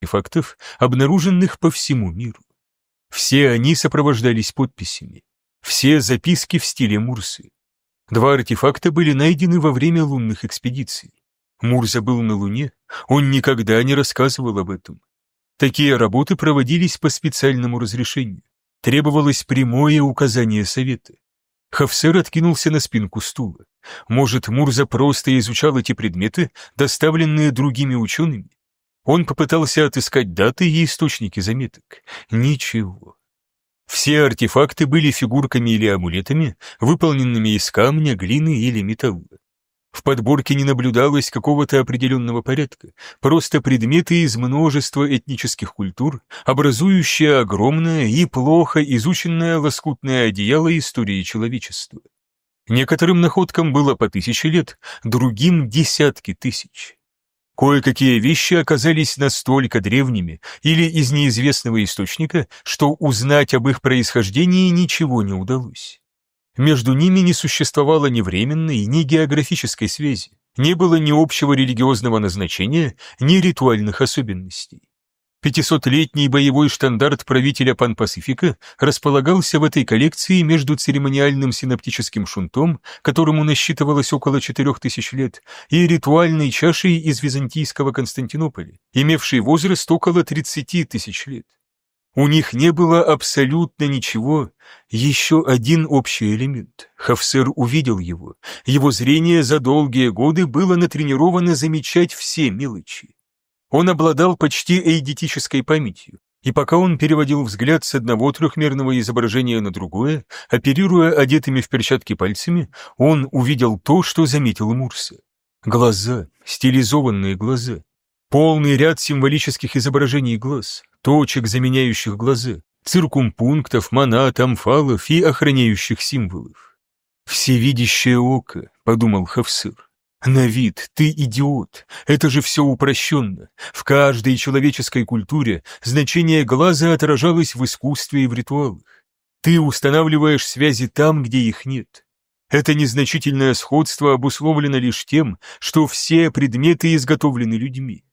артефактов, обнаруженных по всему миру. Все они сопровождались подписями. Все записки в стиле Мурсы. Два артефакта были найдены во время лунных экспедиций. Мурза был на Луне, он никогда не рассказывал об этом. Такие работы проводились по специальному разрешению. Требовалось прямое указание совета. Хафсер откинулся на спинку стула. Может, Мурза просто изучал эти предметы, доставленные другими учеными? Он попытался отыскать даты и источники заметок. Ничего. Все артефакты были фигурками или амулетами, выполненными из камня, глины или металла. В подборке не наблюдалось какого-то определенного порядка, просто предметы из множества этнических культур, образующие огромное и плохо изученное лоскутное одеяло истории человечества. Некоторым находкам было по тысяче лет, другим — десятки тысяч. Кое-какие вещи оказались настолько древними или из неизвестного источника, что узнать об их происхождении ничего не удалось. Между ними не существовало ни временной, ни географической связи, не было ни общего религиозного назначения, ни ритуальных особенностей. Пятисотлетний боевой штандарт правителя Пан-Пасифика располагался в этой коллекции между церемониальным синаптическим шунтом, которому насчитывалось около четырех тысяч лет, и ритуальной чашей из византийского Константинополя, имевшей возраст около 30 тысяч лет. У них не было абсолютно ничего. Еще один общий элемент. Хафсер увидел его. Его зрение за долгие годы было натренировано замечать все мелочи. Он обладал почти эйдетической памятью, и пока он переводил взгляд с одного трехмерного изображения на другое, оперируя одетыми в перчатки пальцами, он увидел то, что заметил Мурса. Глаза, стилизованные глаза. Полный ряд символических изображений глаз, точек, заменяющих глаза, циркумпунктов, монат, амфалов и охраняющих символов. «Всевидящее око», — подумал Хавсыр. «На вид, ты идиот, это же все упрощенно. В каждой человеческой культуре значение глаза отражалось в искусстве и в ритуалах. Ты устанавливаешь связи там, где их нет. Это незначительное сходство обусловлено лишь тем, что все предметы изготовлены людьми.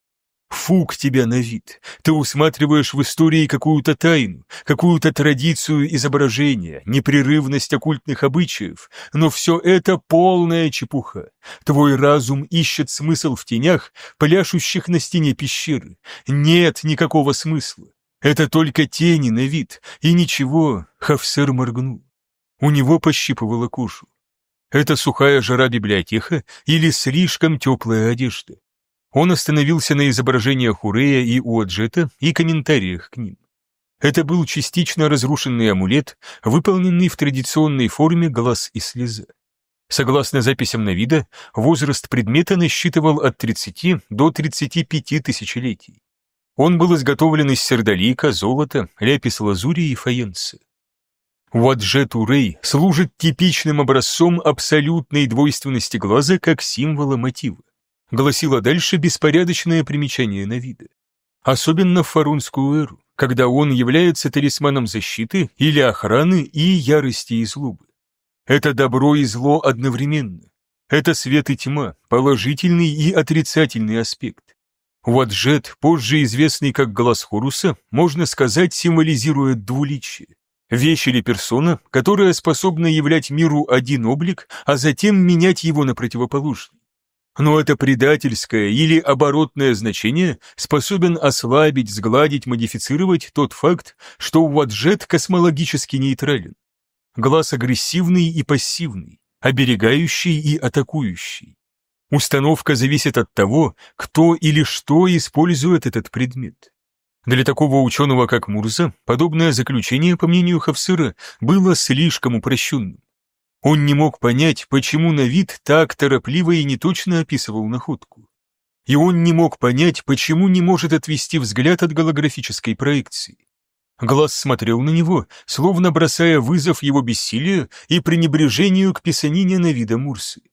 Фук тебя на вид. Ты усматриваешь в истории какую-то тайну, какую-то традицию изображения, непрерывность оккультных обычаев, но все это полная чепуха. Твой разум ищет смысл в тенях, пляшущих на стене пещеры. Нет никакого смысла. Это только тени на вид, и ничего, Хавсер моргнул. У него пощипывало кожу. Это сухая жара библиотека или слишком теплая одежда? Он остановился на изображениях Урея и Уаджета и комментариях к ним. Это был частично разрушенный амулет, выполненный в традиционной форме глаз и слеза. Согласно записям Навида, возраст предмета насчитывал от 30 до 35 тысячелетий. Он был изготовлен из сердолика, золота, ляпис-лазури и фаенса. Уаджет Урей служит типичным образцом абсолютной двойственности глаза как символа мотива гласило дальше беспорядочное примечание на виды. Особенно в фарунскую эру, когда он является талисманом защиты или охраны и ярости и злобы. Это добро и зло одновременно. Это свет и тьма, положительный и отрицательный аспект. Ваджет, позже известный как глаз Хоруса, можно сказать, символизирует двуличие. Вещь или персона, которая способна являть миру один облик, а затем менять его на противоположный но это предательское или оборотное значение способен ослабить, сгладить, модифицировать тот факт, что Уаджет космологически нейтрален. Глаз агрессивный и пассивный, оберегающий и атакующий. Установка зависит от того, кто или что использует этот предмет. Для такого ученого, как Мурза, подобное заключение, по мнению Хавсыра, было слишком упрощенным. Он не мог понять, почему на вид так торопливо и неточно описывал находку. И он не мог понять, почему не может отвести взгляд от голографической проекции. Глаз смотрел на него, словно бросая вызов его бессилию и пренебрежению к писанине на Мурсы.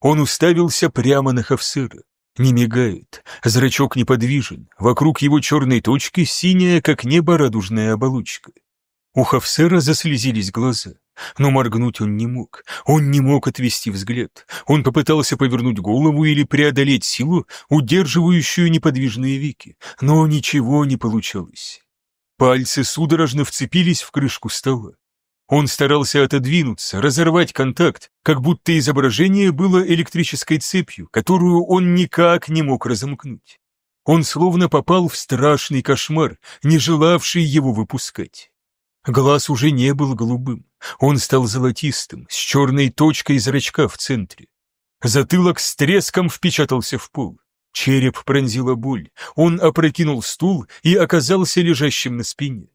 Он уставился прямо на Хавсыра. Не мигает, зрачок неподвижен, вокруг его черной точки синяя, как небо, радужная оболочка. У Хавсера заслезились глаза. Но моргнуть он не мог. Он не мог отвести взгляд. Он попытался повернуть голову или преодолеть силу, удерживающую неподвижные веки, но ничего не получалось. Пальцы судорожно вцепились в крышку стола. Он старался отодвинуться, разорвать контакт, как будто изображение было электрической цепью, которую он никак не мог разомкнуть. Он словно попал в страшный кошмар, не желавший его выпускать. Глаз уже не был голубым, он стал золотистым, с черной точкой зрачка в центре. Затылок с треском впечатался в пол. Череп пронзила боль, он опрокинул стул и оказался лежащим на спине.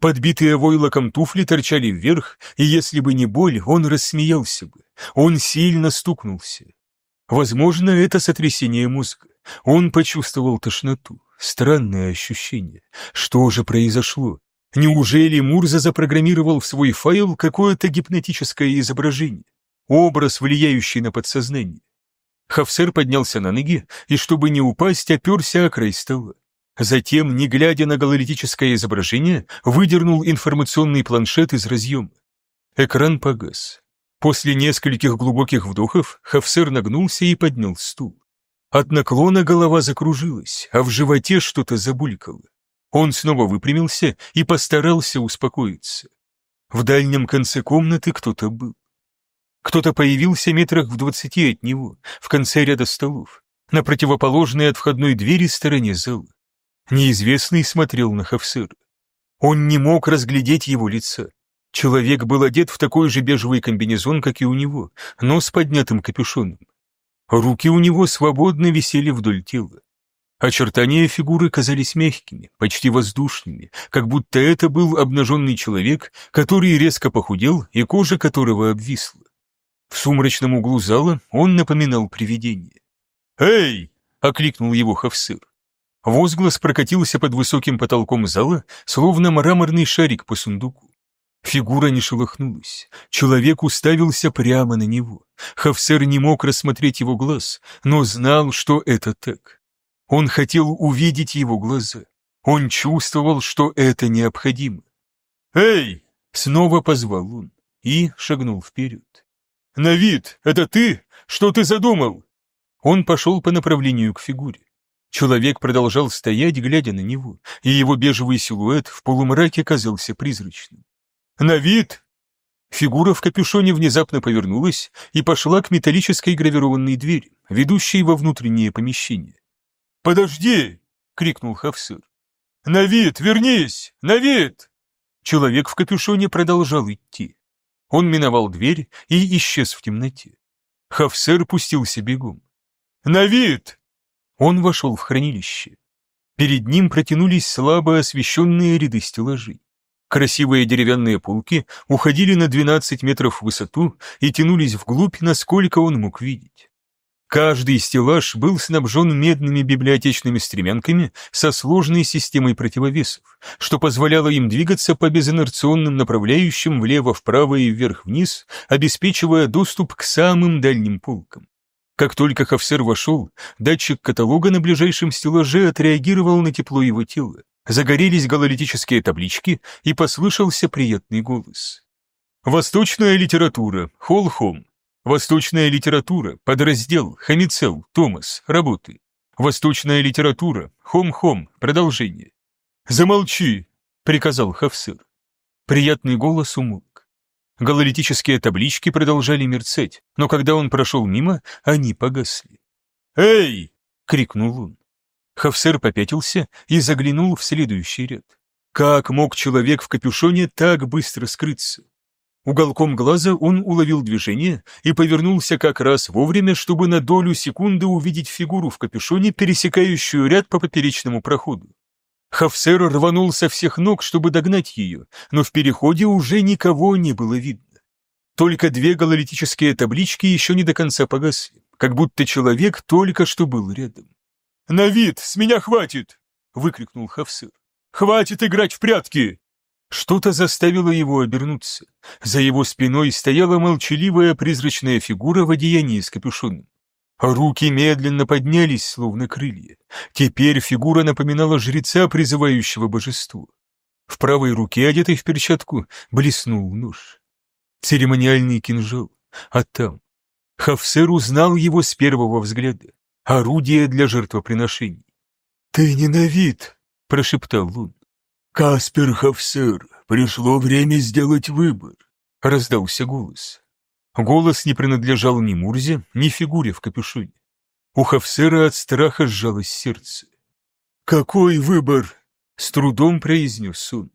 Подбитые войлоком туфли торчали вверх, и если бы не боль, он рассмеялся бы. Он сильно стукнулся. Возможно, это сотрясение мозга. Он почувствовал тошноту. Странное ощущение. Что же произошло? Неужели Мурза запрограммировал в свой файл какое-то гипнотическое изображение? Образ, влияющий на подсознание. Хафсер поднялся на ноги и, чтобы не упасть, оперся о край стола. Затем, не глядя на гололитическое изображение, выдернул информационный планшет из разъема. Экран погас. После нескольких глубоких вдохов Хафсер нагнулся и поднял стул. От наклона голова закружилась, а в животе что-то забулькало. Он снова выпрямился и постарался успокоиться. В дальнем конце комнаты кто-то был. Кто-то появился метрах в двадцати от него, в конце ряда столов, на противоположной от входной двери стороне зала. Неизвестный смотрел на Хафсера. Он не мог разглядеть его лица. Человек был одет в такой же бежевый комбинезон, как и у него, но с поднятым капюшоном. Руки у него свободно висели вдоль тела. Очертания фигуры казались мягкими, почти воздушными, как будто это был обнаженный человек, который резко похудел и кожа которого обвисла. В сумрачном углу зала он напоминал привидение. «Эй!» — окликнул его Хавсыр. Возглас прокатился под высоким потолком зала, словно мраморный шарик по сундуку. Фигура не шелохнулась. Человек уставился прямо на него. Хавсер не мог рассмотреть его глаз, но знал, что это так. Он хотел увидеть его глаза. Он чувствовал, что это необходимо. «Эй!» — снова позвал он и шагнул вперед. «Навид, это ты? Что ты задумал?» Он пошел по направлению к фигуре. Человек продолжал стоять, глядя на него, и его бежевый силуэт в полумраке казался призрачным. «Навид!» Фигура в капюшоне внезапно повернулась и пошла к металлической гравированной двери, ведущей во внутреннее помещение. «Подожди!» — крикнул Хавсыр. «Навид, вернись! Навид!» Человек в капюшоне продолжал идти. Он миновал дверь и исчез в темноте. Хавсер пустился бегом. «Навид!» Он вошел в хранилище. Перед ним протянулись слабо освещенные ряды стеллажей. Красивые деревянные полки уходили на 12 метров в высоту и тянулись вглубь, насколько он мог видеть. Каждый стеллаж был снабжен медными библиотечными стремянками со сложной системой противовесов, что позволяло им двигаться по безинерционным направляющим влево-вправо и вверх-вниз, обеспечивая доступ к самым дальним полкам. Как только Хафсер вошел, датчик каталога на ближайшем стеллаже отреагировал на тепло его тела. Загорелись гололитические таблички, и послышался приятный голос. «Восточная литература. Холхом. Восточная литература, подраздел, Хамицел, Томас, работы. Восточная литература, Хом-Хом, продолжение. «Замолчи!» — приказал Хавсыр. Приятный голос умолк. Гололитические таблички продолжали мерцать, но когда он прошел мимо, они погасли. «Эй!» — крикнул он. Хавсер попятился и заглянул в следующий ряд. Как мог человек в капюшоне так быстро скрыться? Уголком глаза он уловил движение и повернулся как раз вовремя, чтобы на долю секунды увидеть фигуру в капюшоне, пересекающую ряд по поперечному проходу. Хафсер рванул со всех ног, чтобы догнать ее, но в переходе уже никого не было видно. Только две гололитические таблички еще не до конца погасли, как будто человек только что был рядом. «На вид, с меня хватит!» — выкрикнул Хафсер. «Хватит играть в прятки!» Что-то заставило его обернуться. За его спиной стояла молчаливая призрачная фигура в одеянии с капюшоном. Руки медленно поднялись, словно крылья. Теперь фигура напоминала жреца, призывающего божество. В правой руке, одетой в перчатку, блеснул нож. церемониальный кинжал, а там... Хафсер узнал его с первого взгляда. Орудие для жертвоприношений. «Ты ненавид!» — прошептал Лун. «Каспер Хафсер, пришло время сделать выбор», — раздался голос. Голос не принадлежал ни Мурзе, ни фигуре в капюшоне. У Хафсера от страха сжалось сердце. «Какой выбор?» — с трудом произнес он.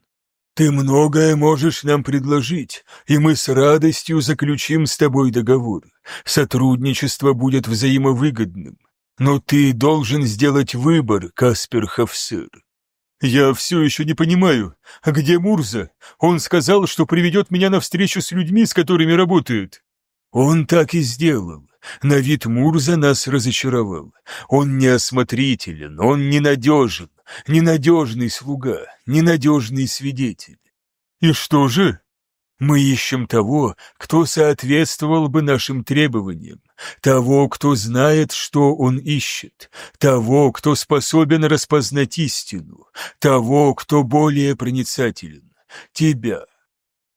«Ты многое можешь нам предложить, и мы с радостью заключим с тобой договор. Сотрудничество будет взаимовыгодным. Но ты должен сделать выбор, Каспер Хафсер». «Я все еще не понимаю. А где Мурза? Он сказал, что приведет меня на встречу с людьми, с которыми работает». «Он так и сделал. На вид Мурза нас разочаровал. Он неосмотрителен, он ненадежен, ненадежный слуга, ненадежный свидетель. И что же? Мы ищем того, кто соответствовал бы нашим требованиям, того, кто знает, что он ищет, того, кто способен распознать истину, того, кто более проницателен, тебя.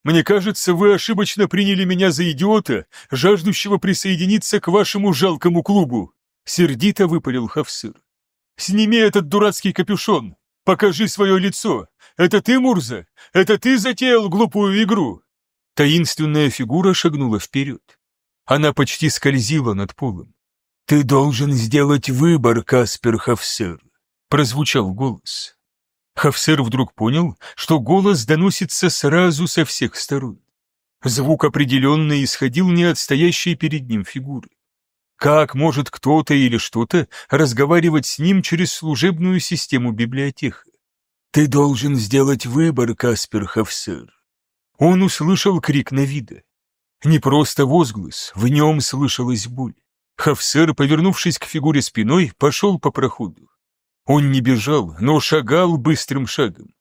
Мне кажется, вы ошибочно приняли меня за идиота, жаждущего присоединиться к вашему жалкому клубу. Сердито выпалил Хавсыр. Сними этот дурацкий капюшон. Покажи свое лицо. Это ты, Мурза? Это ты затеял глупую игру? Таинственная фигура шагнула вперед. Она почти скользила над полом. «Ты должен сделать выбор, Каспер Хавсер», — прозвучал голос. Хафсер вдруг понял, что голос доносится сразу со всех сторон. Звук определенно исходил не от стоящей перед ним фигуры. Как может кто-то или что-то разговаривать с ним через служебную систему библиотеки? «Ты должен сделать выбор, Каспер Хафсер». Он услышал крик Навида. Не просто возглас, в нем слышалась боль. Хафсер, повернувшись к фигуре спиной, пошел по проходу. Он не бежал, но шагал быстрым шагом.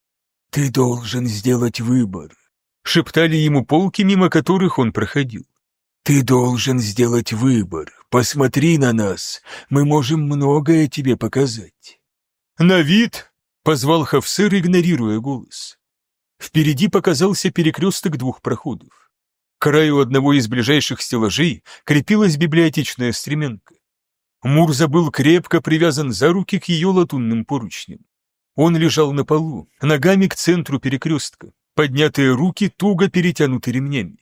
«Ты должен сделать выбор», — шептали ему полки, мимо которых он проходил. «Ты должен сделать выбор. Посмотри на нас. Мы можем многое тебе показать». «На вид!» — позвал Хавсер, игнорируя голос. Впереди показался перекресток двух проходов. К краю одного из ближайших стеллажей крепилась библиотечная стременка. Мурза был крепко привязан за руки к ее латунным поручням. Он лежал на полу, ногами к центру перекрестка, поднятые руки туго перетянуты ремнями.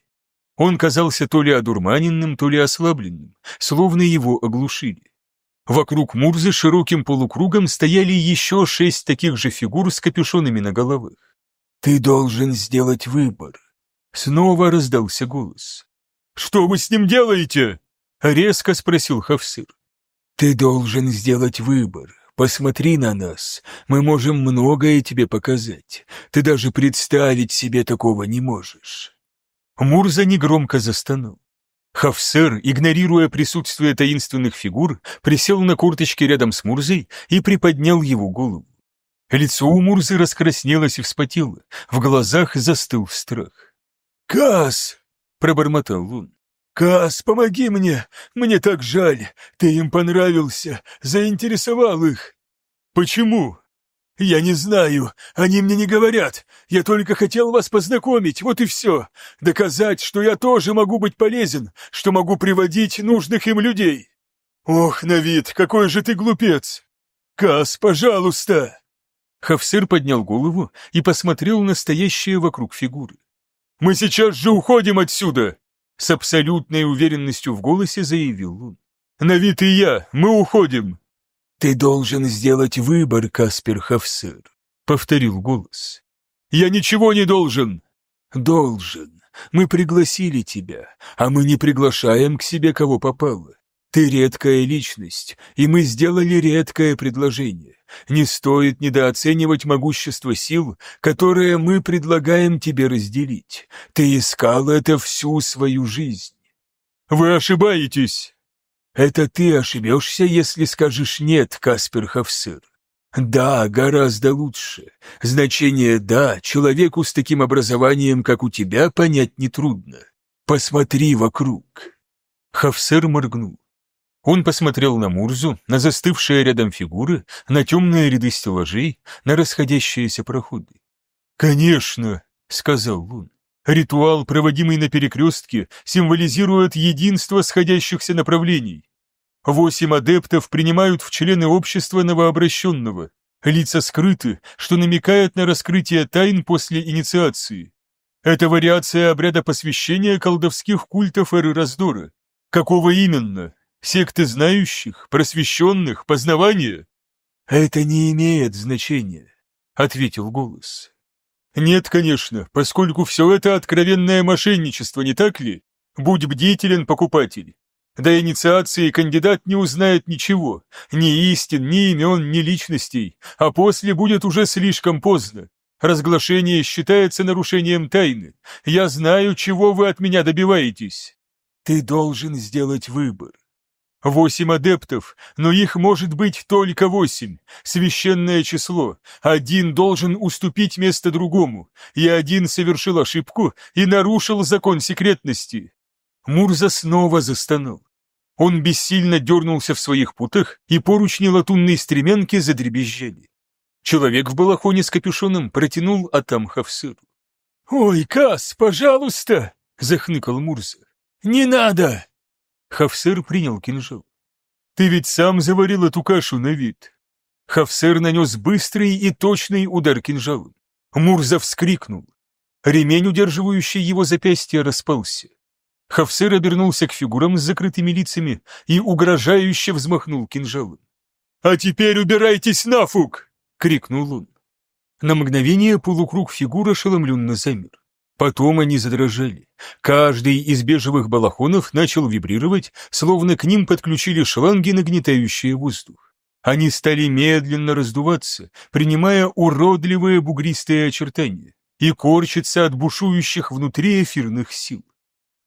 Он казался то ли одурманенным, то ли ослабленным, словно его оглушили. Вокруг Мурзы широким полукругом стояли еще шесть таких же фигур с капюшонами на головах. «Ты должен сделать выбор», — снова раздался голос. «Что вы с ним делаете?» — резко спросил Хавсыр. «Ты должен сделать выбор. Посмотри на нас. Мы можем многое тебе показать. Ты даже представить себе такого не можешь». Мурза негромко застонул. Хафсер, игнорируя присутствие таинственных фигур, присел на курточке рядом с Мурзой и приподнял его голову. Лицо у Мурзы раскраснелось и вспотело, в глазах застыл страх. «Кас!» — пробормотал он. «Кас, помоги мне! Мне так жаль! Ты им понравился, заинтересовал их!» «Почему?» «Я не знаю, они мне не говорят. Я только хотел вас познакомить, вот и все. Доказать, что я тоже могу быть полезен, что могу приводить нужных им людей». «Ох, Навид, какой же ты глупец!» «Кас, пожалуйста!» Хавсыр поднял голову и посмотрел на стоящие вокруг фигуры. «Мы сейчас же уходим отсюда!» С абсолютной уверенностью в голосе заявил он. «Навид и я, мы уходим!» «Ты должен сделать выбор, Каспер Хафсер», — повторил голос. «Я ничего не должен!» «Должен. Мы пригласили тебя, а мы не приглашаем к себе кого попало. Ты редкая личность, и мы сделали редкое предложение. Не стоит недооценивать могущество сил, которые мы предлагаем тебе разделить. Ты искал это всю свою жизнь. Вы ошибаетесь. Это ты ошибешься, если скажешь «нет», Каспер Хафсыр. Да, гораздо лучше. Значение «да» человеку с таким образованием, как у тебя, понять нетрудно. Посмотри вокруг. Хафсер моргнул. Он посмотрел на Мурзу, на застывшие рядом фигуры, на темные ряды стеллажей, на расходящиеся проходы. «Конечно», — сказал он, — Ритуал, проводимый на перекрестке, символизирует единство сходящихся направлений. Восемь адептов принимают в члены общества новообращенного. Лица скрыты, что намекает на раскрытие тайн после инициации. Это вариация обряда посвящения колдовских культов эры раздора. Какого именно? Секты знающих, просвещенных, познавания? Это не имеет значения, ответил голос. Нет, конечно, поскольку все это откровенное мошенничество, не так ли? Будь бдителен, покупатель. До инициации кандидат не узнает ничего, ни истин, ни имен, ни личностей, а после будет уже слишком поздно. Разглашение считается нарушением тайны. Я знаю, чего вы от меня добиваетесь. Ты должен сделать выбор. Восемь адептов, но их может быть только восемь. Священное число. Один должен уступить место другому, и один совершил ошибку и нарушил закон секретности. Мурза снова застонал. Он бессильно дернулся в своих путах, и поручни латунной стремянки задребезжали. Человек в балахоне с капюшоном протянул Атам Хавсыру. «Ой, Кас, пожалуйста!» — захныкал Мурза. «Не надо!» Хавсер принял кинжал. «Ты ведь сам заварил эту кашу на вид». Хавсер нанес быстрый и точный удар кинжалом. Мурза вскрикнул. Ремень, удерживающий его запястье, распался. Хавсер обернулся к фигурам с закрытыми лицами и угрожающе взмахнул кинжалом. «А теперь убирайтесь нафуг!» — крикнул он. На мгновение полукруг фигур ошеломленно замер. Потом они задрожали. Каждый из бежевых балахонов начал вибрировать, словно к ним подключили шланги, нагнетающие воздух. Они стали медленно раздуваться, принимая уродливые бугристые очертания, и корчиться от бушующих внутри эфирных сил.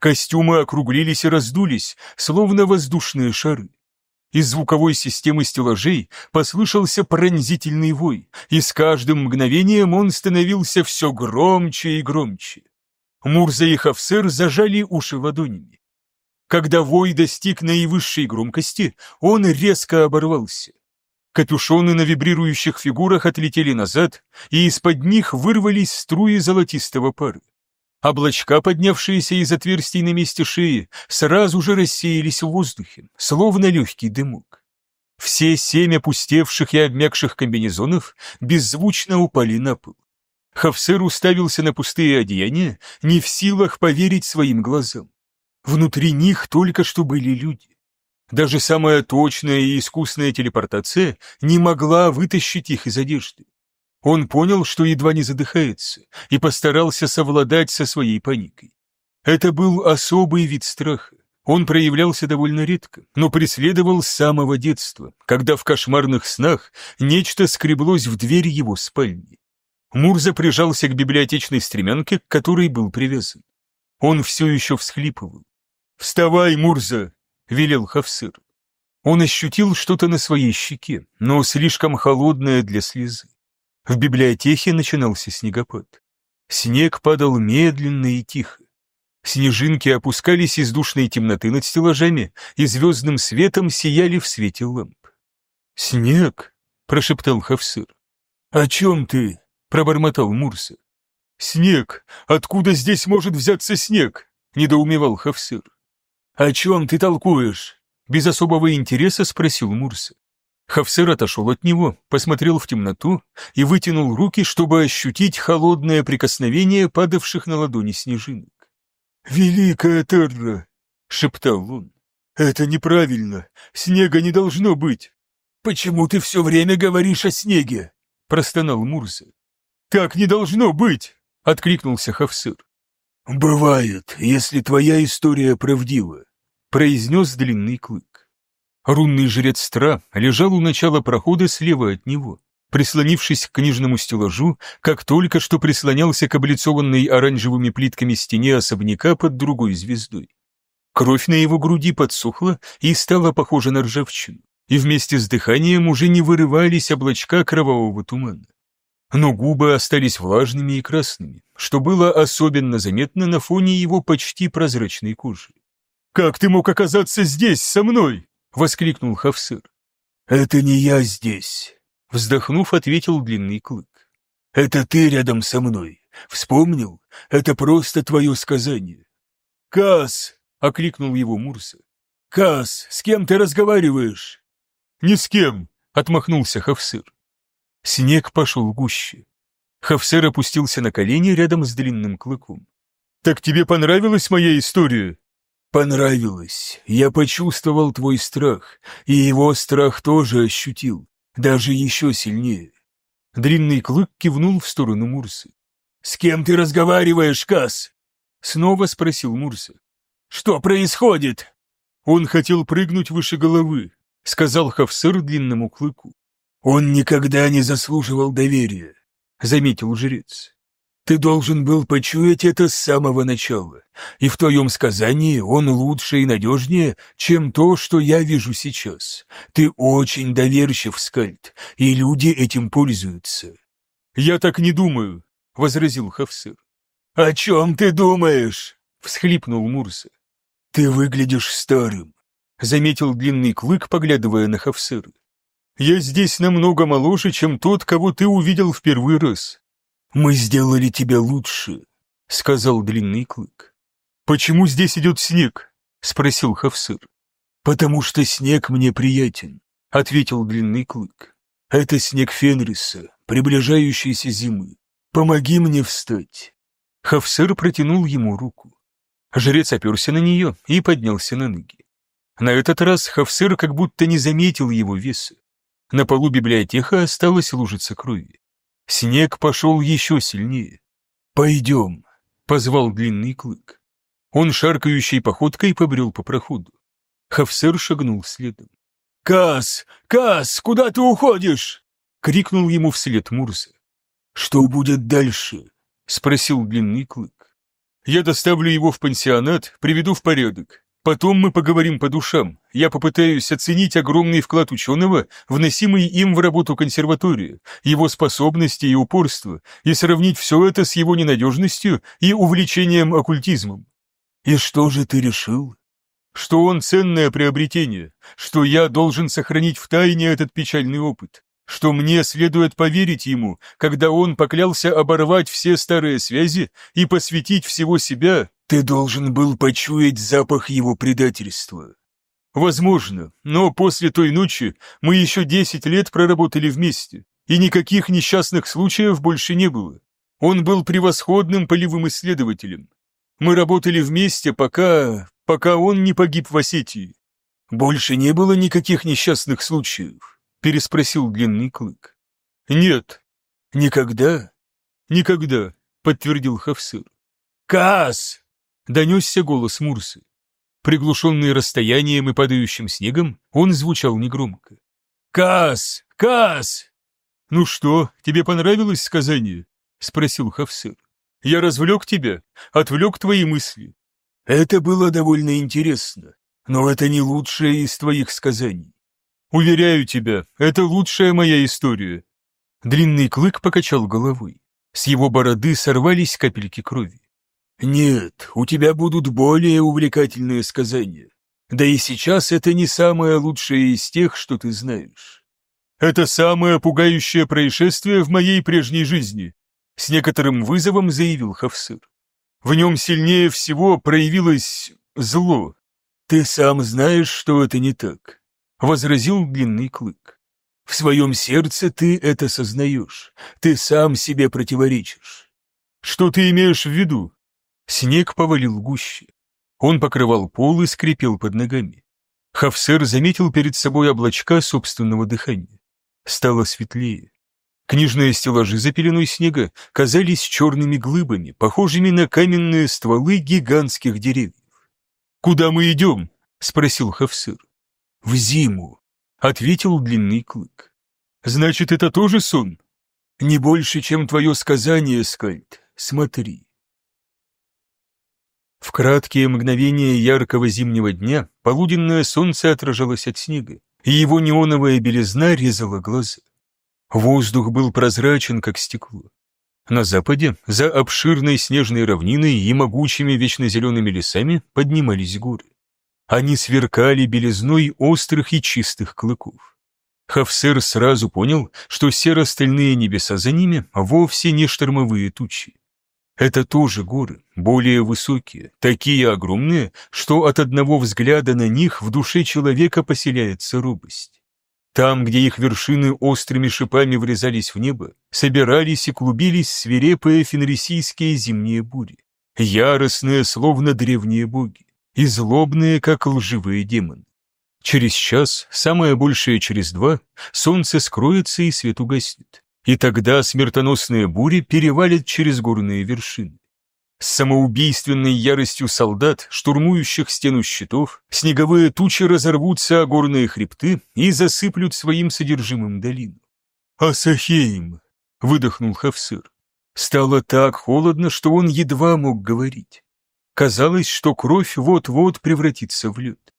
Костюмы округлились и раздулись, словно воздушные шары. Из звуковой системы стеллажей послышался пронзительный вой, и с каждым мгновением он становился все громче и громче. Мурза и Хавсер зажали уши ладонями. Когда вой достиг наивысшей громкости, он резко оборвался. Капюшоны на вибрирующих фигурах отлетели назад, и из-под них вырвались струи золотистого пара. Облачка, поднявшиеся из отверстий на месте шеи, сразу же рассеялись в воздухе, словно легкий дымок. Все семь опустевших и обмякших комбинезонов беззвучно упали на пол. Хавсер уставился на пустые одеяния, не в силах поверить своим глазам. Внутри них только что были люди. Даже самая точная и искусная телепортация не могла вытащить их из одежды. Он понял, что едва не задыхается, и постарался совладать со своей паникой. Это был особый вид страха. Он проявлялся довольно редко, но преследовал с самого детства, когда в кошмарных снах нечто скреблось в дверь его спальни. Мурза прижался к библиотечной стремянке, к которой был привязан. Он все еще всхлипывал. «Вставай, Мурза!» — велел Хавсыр. Он ощутил что-то на своей щеке, но слишком холодное для слезы. В библиотеке начинался снегопад. Снег падал медленно и тихо. Снежинки опускались из душной темноты над стеллажами и звездным светом сияли в свете ламп. «Снег!» — прошептал Хавсыр. «О чем ты?» — пробормотал Мурса. «Снег! Откуда здесь может взяться снег?» — недоумевал Хавсыр. «О чем ты толкуешь?» — без особого интереса спросил Мурса. Хавсер отошел от него, посмотрел в темноту и вытянул руки, чтобы ощутить холодное прикосновение падавших на ладони снежинок. «Великая Терра!» — шептал он. «Это неправильно. Снега не должно быть». «Почему ты все время говоришь о снеге?» — простонал Мурза. «Так не должно быть!» — откликнулся Хавсыр. «Бывает, если твоя история правдива», — произнес длинный клык. Рунный жрец Стра лежал у начала прохода слева от него, прислонившись к книжному стеллажу, как только что прислонялся к облицованной оранжевыми плитками стене особняка под другой звездой. Кровь на его груди подсохла и стала похожа на ржавчину, и вместе с дыханием уже не вырывались облачка кровавого тумана. Но губы остались влажными и красными, что было особенно заметно на фоне его почти прозрачной кожи. «Как ты мог оказаться здесь, со мной?» — воскликнул Хавсыр. «Это не я здесь», — вздохнув, ответил длинный клык. «Это ты рядом со мной, Вспомнил? Это просто твое сказание. «Кас!» — окликнул его Мурса. «Кас, с кем ты разговариваешь?» «Ни с кем!» — отмахнулся Хавсыр. Снег пошел гуще. Хавсер опустился на колени рядом с длинным клыком. «Так тебе понравилась моя история?» «Понравилось. Я почувствовал твой страх, и его страх тоже ощутил, даже еще сильнее». Длинный клык кивнул в сторону Мурсы. «С кем ты разговариваешь, Кас?» Снова спросил Мурса. «Что происходит?» Он хотел прыгнуть выше головы, сказал Хавсыр длинному клыку. «Он никогда не заслуживал доверия», — заметил жрец. Ты должен был почуять это с самого начала, и в твоем сказании он лучше и надежнее, чем то, что я вижу сейчас. Ты очень доверчив, Скальд, и люди этим пользуются». «Я так не думаю», — возразил Хавсыр. «О чем ты думаешь?» — всхлипнул Мурса. «Ты выглядишь старым», — заметил длинный клык, поглядывая на Хавсыра. «Я здесь намного моложе, чем тот, кого ты увидел в первый раз», «Мы сделали тебя лучше», — сказал длинный клык. «Почему здесь идет снег?» — спросил Хавсыр. «Потому что снег мне приятен», — ответил длинный клык. «Это снег Фенриса, приближающейся зимы. Помоги мне встать». Хавсыр протянул ему руку. Жрец оперся на нее и поднялся на ноги. На этот раз Хавсыр как будто не заметил его веса. На полу библиотека осталась лужица крови. Снег пошел еще сильнее. «Пойдем», — позвал длинный клык. Он шаркающей походкой побрел по проходу. Хавсер шагнул следом. «Кас! Кас! Куда ты уходишь?» — крикнул ему вслед Мурза. «Что будет дальше?» — спросил длинный клык. «Я доставлю его в пансионат, приведу в порядок. Потом мы поговорим по душам. Я попытаюсь оценить огромный вклад ученого, вносимый им в работу консерватории, его способности и упорство, и сравнить все это с его ненадежностью и увлечением оккультизмом. И что же ты решил? Что он ценное приобретение, что я должен сохранить в тайне этот печальный опыт, что мне следует поверить ему, когда он поклялся оборвать все старые связи и посвятить всего себя ты должен был почуять запах его предательства. Возможно, но после той ночи мы еще десять лет проработали вместе, и никаких несчастных случаев больше не было. Он был превосходным полевым исследователем. Мы работали вместе, пока... пока он не погиб в Осетии. Больше не было никаких несчастных случаев? Переспросил длинный клык. Нет. Никогда? Никогда, подтвердил Хавсыр. Каас! Донесся голос Мурсы. Приглушенный расстоянием и падающим снегом, он звучал негромко. «Кас! Кас!» «Ну что, тебе понравилось сказание?» — спросил Хавсыр. «Я развлек тебя, отвлек твои мысли». «Это было довольно интересно, но это не лучшее из твоих сказаний». «Уверяю тебя, это лучшая моя история». Длинный клык покачал головой. С его бороды сорвались капельки крови. «Нет, у тебя будут более увлекательные сказания. Да и сейчас это не самое лучшее из тех, что ты знаешь». «Это самое пугающее происшествие в моей прежней жизни», с некоторым вызовом заявил Хавсыр. «В нем сильнее всего проявилось зло». «Ты сам знаешь, что это не так», — возразил длинный клык. «В своем сердце ты это сознаешь, ты сам себе противоречишь». «Что ты имеешь в виду?» Снег повалил гуще. Он покрывал пол и скрипел под ногами. Хавсер заметил перед собой облачка собственного дыхания. Стало светлее. Книжные стеллажи за пеленой снега казались черными глыбами, похожими на каменные стволы гигантских деревьев. «Куда мы идем?» — спросил Хавсыр. «В зиму», — ответил длинный клык. «Значит, это тоже сон?» «Не больше, чем твое сказание, Скальд. Смотри». В краткие мгновения яркого зимнего дня полуденное солнце отражалось от снега, и его неоновая белизна резала глаза. Воздух был прозрачен, как стекло. На западе, за обширной снежной равниной и могучими вечно лесами поднимались горы. Они сверкали белизной острых и чистых клыков. Хавсер сразу понял, что серо-стальные небеса за ними вовсе не штормовые тучи. Это тоже горы, более высокие, такие огромные, что от одного взгляда на них в душе человека поселяется робость. Там, где их вершины острыми шипами врезались в небо, собирались и клубились свирепые фенрисийские зимние бури, яростные, словно древние боги, и злобные, как лживые демоны. Через час, самое большее через два, солнце скроется и свет угаснет. И тогда смертоносные бури перевалят через горные вершины. С самоубийственной яростью солдат, штурмующих стену щитов, снеговые тучи разорвутся о горные хребты и засыплют своим содержимым долину. «Асахейм!» — выдохнул Хавсыр. Стало так холодно, что он едва мог говорить. Казалось, что кровь вот-вот превратится в лед.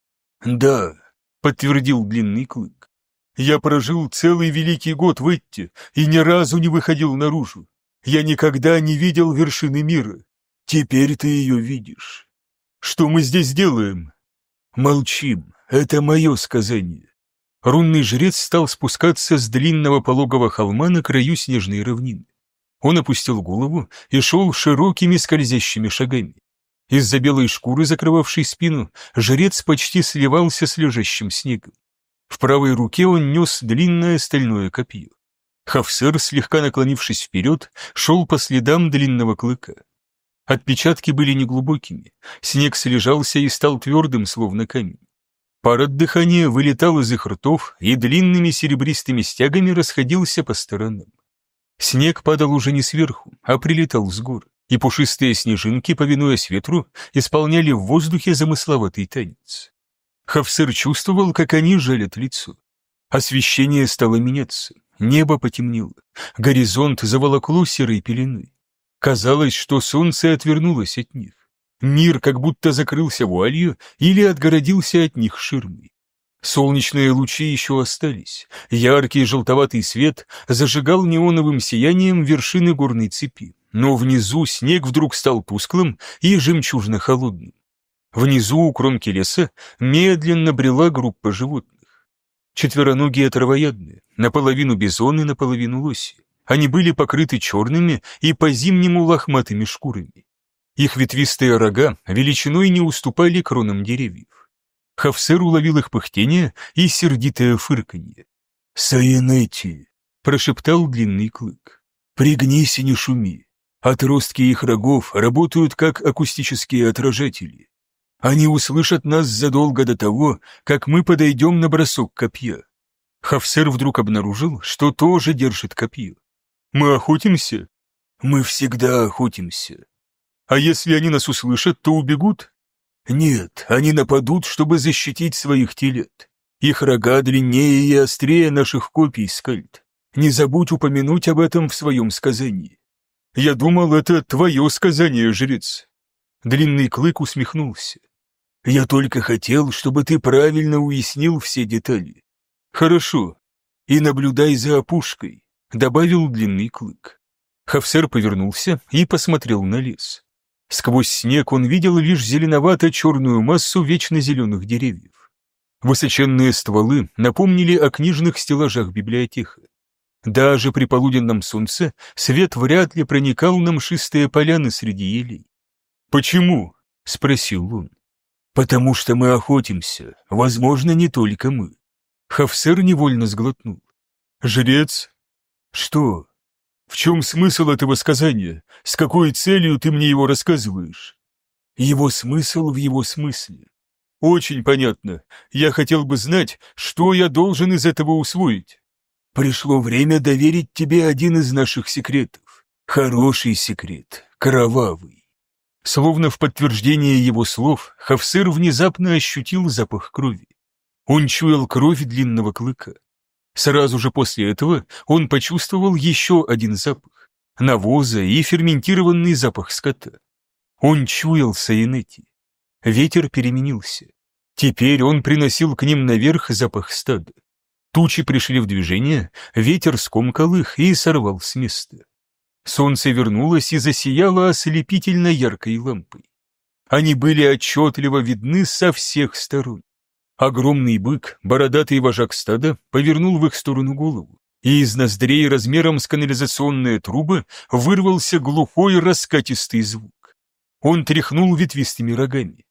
«Да», — подтвердил длинный клык. Я прожил целый великий год в Этте и ни разу не выходил наружу. Я никогда не видел вершины мира. Теперь ты ее видишь. Что мы здесь делаем? Молчим, это мое сказание. Рунный жрец стал спускаться с длинного пологого холма на краю снежной равнины. Он опустил голову и шел широкими скользящими шагами. Из-за белой шкуры, закрывавшей спину, жрец почти сливался с лежащим снегом. В правой руке он нес длинное стальное копье. Хафсер, слегка наклонившись вперед, шел по следам длинного клыка. Отпечатки были неглубокими, снег слежался и стал твердым, словно камень. Пар от дыхания вылетал из их ртов и длинными серебристыми стягами расходился по сторонам. Снег падал уже не сверху, а прилетал с гор, и пушистые снежинки, повинуясь ветру, исполняли в воздухе замысловатый танец. Хавсер чувствовал, как они жалят лицо. Освещение стало меняться, небо потемнело, горизонт заволокло серой пеленой. Казалось, что солнце отвернулось от них. Мир как будто закрылся вуалью или отгородился от них ширмой. Солнечные лучи еще остались. Яркий желтоватый свет зажигал неоновым сиянием вершины горной цепи, но внизу снег вдруг стал тусклым и жемчужно-холодным. Внизу, у кромки леса, медленно брела группа животных. Четвероногие травоядные, наполовину бизоны, наполовину лоси. Они были покрыты черными и по-зимнему лохматыми шкурами. Их ветвистые рога величиной не уступали кронам деревьев. Хавсер уловил их пыхтение и сердитое фырканье. «Саенети!» — прошептал длинный клык. «Пригнись и не шуми. Отростки их рогов работают как акустические отражатели. Они услышат нас задолго до того, как мы подойдем на бросок копья. Хафсер вдруг обнаружил, что тоже держит копье. Мы охотимся? Мы всегда охотимся. А если они нас услышат, то убегут? Нет, они нападут, чтобы защитить своих телет. Их рога длиннее и острее наших копий, Скальд. Не забудь упомянуть об этом в своем сказании. Я думал, это твое сказание, жрец. Длинный клык усмехнулся. Я только хотел, чтобы ты правильно уяснил все детали. Хорошо. И наблюдай за опушкой, добавил длинный клык. Хафсер повернулся и посмотрел на лес. Сквозь снег он видел лишь зеленовато-черную массу вечно зеленых деревьев. Высоченные стволы напомнили о книжных стеллажах библиотеки. Даже при полуденном солнце свет вряд ли проникал на мшистые поляны среди елей. «Почему?» — спросил он. «Потому что мы охотимся, возможно, не только мы». Хафсер невольно сглотнул. «Жрец?» «Что? В чем смысл этого сказания? С какой целью ты мне его рассказываешь?» «Его смысл в его смысле». «Очень понятно. Я хотел бы знать, что я должен из этого усвоить». «Пришло время доверить тебе один из наших секретов. Хороший секрет, кровавый». Словно в подтверждение его слов, Хавсер внезапно ощутил запах крови. Он чуял кровь длинного клыка. Сразу же после этого он почувствовал еще один запах — навоза и ферментированный запах скота. Он чуял Саенети. Ветер переменился. Теперь он приносил к ним наверх запах стада. Тучи пришли в движение, ветер скомкал их и сорвал с места. Солнце вернулось и засияло ослепительно яркой лампой. Они были отчетливо видны со всех сторон. Огромный бык, бородатый вожак стада, повернул в их сторону голову, и из ноздрей размером с канализационные трубы вырвался глухой раскатистый звук. Он тряхнул ветвистыми рогами.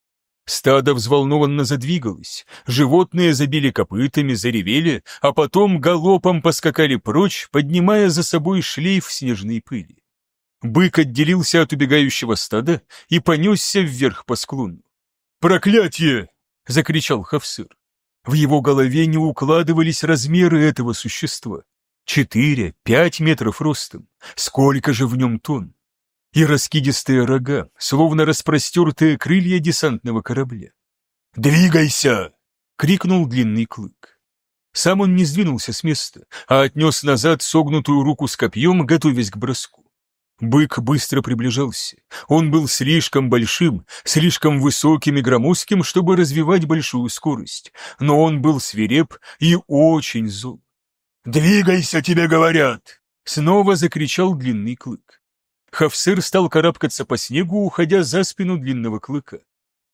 Стадо взволнованно задвигалось, животные забили копытами, заревели, а потом галопом поскакали прочь, поднимая за собой шлейф снежной пыли. Бык отделился от убегающего стада и понесся вверх по склону. «Проклятие!» — закричал Хавсыр. В его голове не укладывались размеры этого существа. Четыре, пять метров ростом. Сколько же в нем тонн? И раскидистые рога, словно распростертые крылья десантного корабля. «Двигайся!» — крикнул длинный клык. Сам он не сдвинулся с места, а отнес назад согнутую руку с копьем, готовясь к броску. Бык быстро приближался. Он был слишком большим, слишком высоким и громоздким, чтобы развивать большую скорость, но он был свиреп и очень зол. «Двигайся, тебе говорят!» Снова закричал длинный клык. Хавсыр стал карабкаться по снегу, уходя за спину длинного клыка.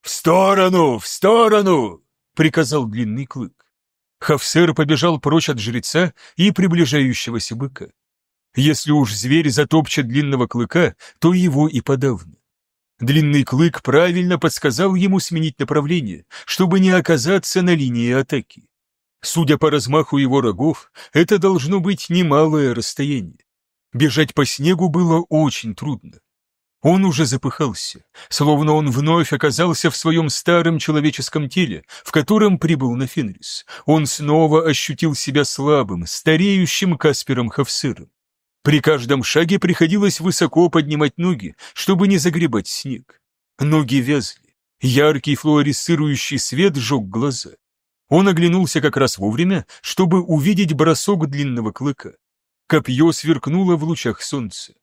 «В сторону! В сторону!» — приказал длинный клык. Хавсер побежал прочь от жреца и приближающегося быка. Если уж зверь затопчет длинного клыка, то его и подавно. Длинный клык правильно подсказал ему сменить направление, чтобы не оказаться на линии атаки. Судя по размаху его рогов, это должно быть немалое расстояние. Бежать по снегу было очень трудно. Он уже запыхался, словно он вновь оказался в своем старом человеческом теле, в котором прибыл на Фенрис. Он снова ощутил себя слабым, стареющим Каспером Хавсыром. При каждом шаге приходилось высоко поднимать ноги, чтобы не загребать снег. Ноги вязли. Яркий флуоресцирующий свет сжег глаза. Он оглянулся как раз вовремя, чтобы увидеть бросок длинного клыка. Копье сверкнуло в лучах солнца.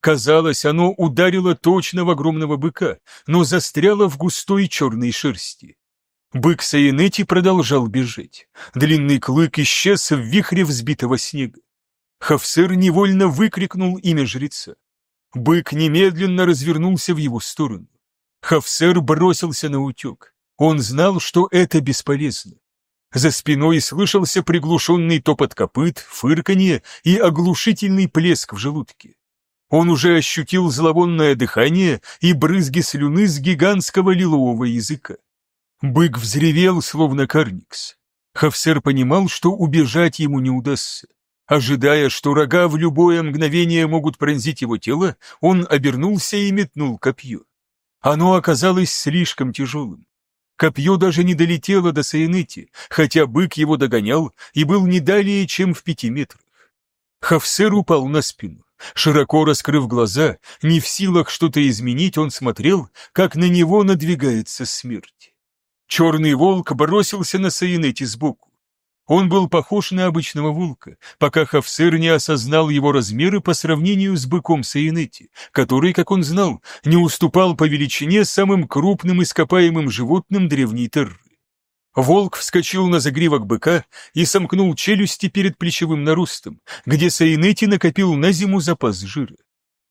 Казалось, оно ударило точно в огромного быка, но застряло в густой черной шерсти. Бык Саенети продолжал бежать. Длинный клык исчез в вихре взбитого снега. Хавсер невольно выкрикнул имя жреца. Бык немедленно развернулся в его сторону. Хавсер бросился на утек. Он знал, что это бесполезно. За спиной слышался приглушенный топот копыт, фырканье и оглушительный плеск в желудке. Он уже ощутил зловонное дыхание и брызги слюны с гигантского лилового языка. Бык взревел, словно карникс. Хавсер понимал, что убежать ему не удастся. Ожидая, что рога в любое мгновение могут пронзить его тело, он обернулся и метнул копье. Оно оказалось слишком тяжелым. Копье даже не долетело до Саенети, хотя бык его догонял и был не далее, чем в пяти метрах. Хавсер упал на спину. Широко раскрыв глаза, не в силах что-то изменить, он смотрел, как на него надвигается смерть. Черный волк бросился на Саенети сбоку. Он был похож на обычного волка, пока Хавсер не осознал его размеры по сравнению с быком Саинети, который, как он знал, не уступал по величине самым крупным ископаемым животным древней Терры. Волк вскочил на загривок быка и сомкнул челюсти перед плечевым наростом, где Саинети накопил на зиму запас жира.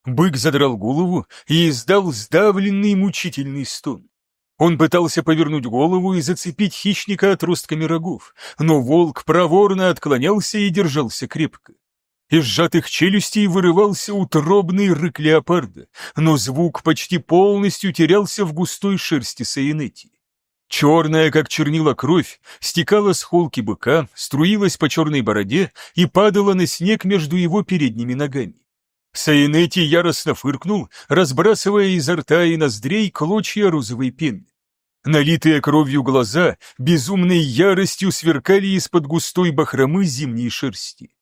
Бык задрал голову и издал сдавленный мучительный стон. Он пытался повернуть голову и зацепить хищника отростками рогов, но волк проворно отклонялся и держался крепко. Из сжатых челюстей вырывался утробный рык леопарда, но звук почти полностью терялся в густой шерсти Саенети. Черная, как чернила кровь, стекала с холки быка, струилась по черной бороде и падала на снег между его передними ногами. Саинети яростно фыркнул, разбрасывая изо рта и ноздрей клочья розовой пены. Налитые кровью глаза безумной яростью сверкали из-под густой бахромы зимней шерсти.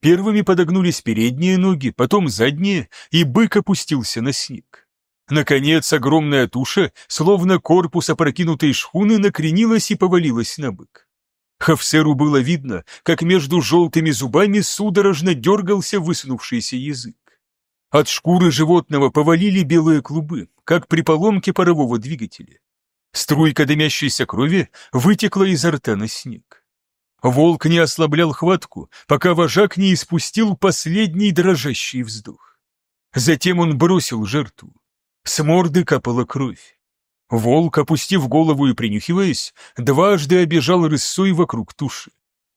Первыми подогнулись передние ноги, потом задние, и бык опустился на снег. Наконец огромная туша, словно корпус опрокинутой шхуны, накренилась и повалилась на бык. Хавсеру было видно, как между желтыми зубами судорожно дергался высунувшийся язык. От шкуры животного повалили белые клубы, как при поломке парового двигателя. Струйка дымящейся крови вытекла изо рта на снег. Волк не ослаблял хватку, пока вожак не испустил последний дрожащий вздох. Затем он бросил жертву. С морды капала кровь. Волк, опустив голову и принюхиваясь, дважды обежал рысой вокруг туши.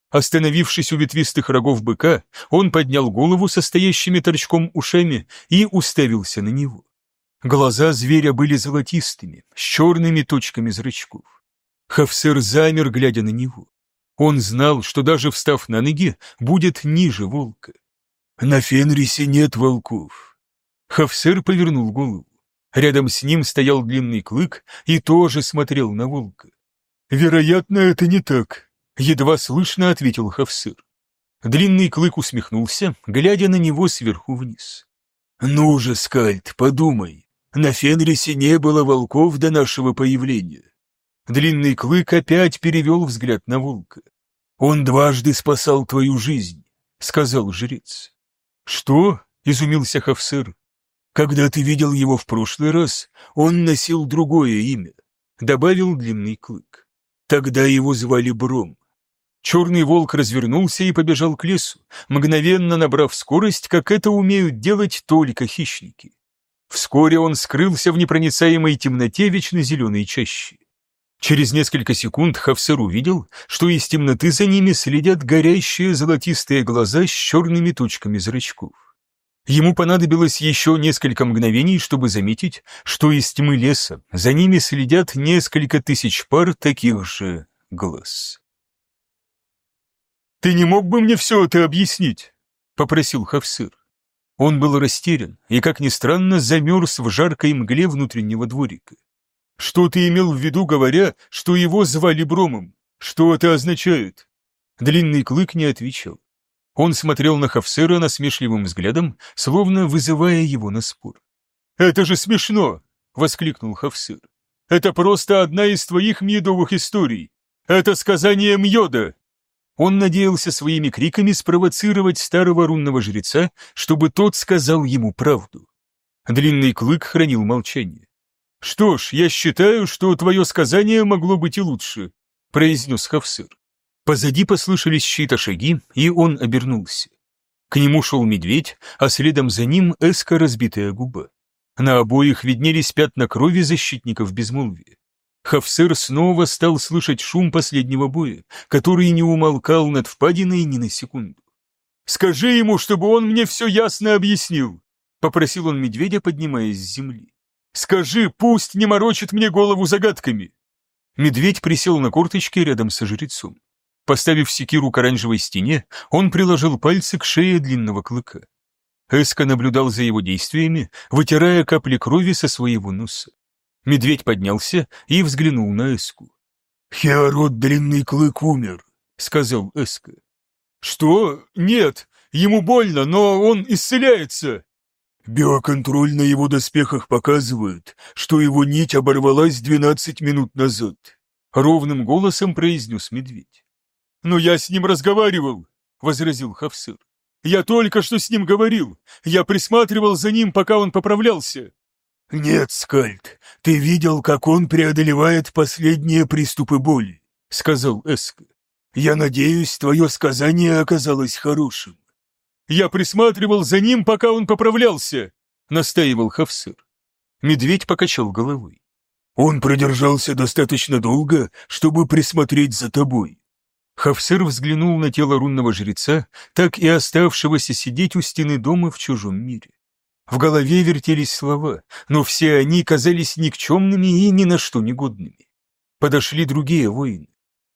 Остановившись у ветвистых рогов быка, он поднял голову со стоящими торчком ушами и уставился на него. Глаза зверя были золотистыми, с черными точками зрачков. Хафсер замер, глядя на него. Он знал, что даже встав на ноги, будет ниже волка. «На Фенрисе нет волков». Хафсер повернул голову. Рядом с ним стоял длинный клык и тоже смотрел на волка. «Вероятно, это не так», Едва слышно ответил Хавсыр. Длинный клык усмехнулся, глядя на него сверху вниз. «Ну же, Скальд, подумай. На Фенрисе не было волков до нашего появления». Длинный клык опять перевел взгляд на волка. «Он дважды спасал твою жизнь», — сказал жрец. «Что?» — изумился Хавсыр. «Когда ты видел его в прошлый раз, он носил другое имя», — добавил длинный клык. «Тогда его звали Бром. Черный волк развернулся и побежал к лесу, мгновенно набрав скорость, как это умеют делать только хищники. Вскоре он скрылся в непроницаемой темноте вечно зеленой чащи. Через несколько секунд Хавсер увидел, что из темноты за ними следят горящие золотистые глаза с черными точками зрачков. Ему понадобилось еще несколько мгновений, чтобы заметить, что из тьмы леса за ними следят несколько тысяч пар таких же глаз. «Ты не мог бы мне все это объяснить?» — попросил Хавсыр. Он был растерян и, как ни странно, замерз в жаркой мгле внутреннего дворика. «Что ты имел в виду, говоря, что его звали Бромом? Что это означает?» Длинный клык не отвечал. Он смотрел на Хавсера насмешливым взглядом, словно вызывая его на спор. «Это же смешно!» — воскликнул Хавсер. «Это просто одна из твоих медовых историй. Это сказание Мьода, он надеялся своими криками спровоцировать старого рунного жреца, чтобы тот сказал ему правду. Длинный клык хранил молчание. «Что ж, я считаю, что твое сказание могло быть и лучше», — произнес Хавсыр. Позади послышались чьи-то шаги, и он обернулся. К нему шел медведь, а следом за ним эска разбитая губа. На обоих виднелись пятна крови защитников безмолвия. Хафсер снова стал слышать шум последнего боя, который не умолкал над впадиной ни на секунду. «Скажи ему, чтобы он мне все ясно объяснил», — попросил он медведя, поднимаясь с земли. «Скажи, пусть не морочит мне голову загадками». Медведь присел на корточки рядом со жрецом. Поставив секиру к оранжевой стене, он приложил пальцы к шее длинного клыка. Эска наблюдал за его действиями, вытирая капли крови со своего носа. Медведь поднялся и взглянул на Эску. «Хеорот Длинный Клык умер», — сказал Эска. «Что? Нет, ему больно, но он исцеляется». Биоконтроль на его доспехах показывает, что его нить оборвалась двенадцать минут назад. Ровным голосом произнес медведь. «Но я с ним разговаривал», — возразил Хавсыр. «Я только что с ним говорил. Я присматривал за ним, пока он поправлялся». «Нет, Скальд, ты видел, как он преодолевает последние приступы боли», — сказал Эска. «Я надеюсь, твое сказание оказалось хорошим». «Я присматривал за ним, пока он поправлялся», — настаивал Хавсыр. Медведь покачал головой. «Он продержался достаточно долго, чтобы присмотреть за тобой». Хавсыр взглянул на тело рунного жреца, так и оставшегося сидеть у стены дома в чужом мире. В голове вертелись слова, но все они казались никчемными и ни на что негодными. Подошли другие воины.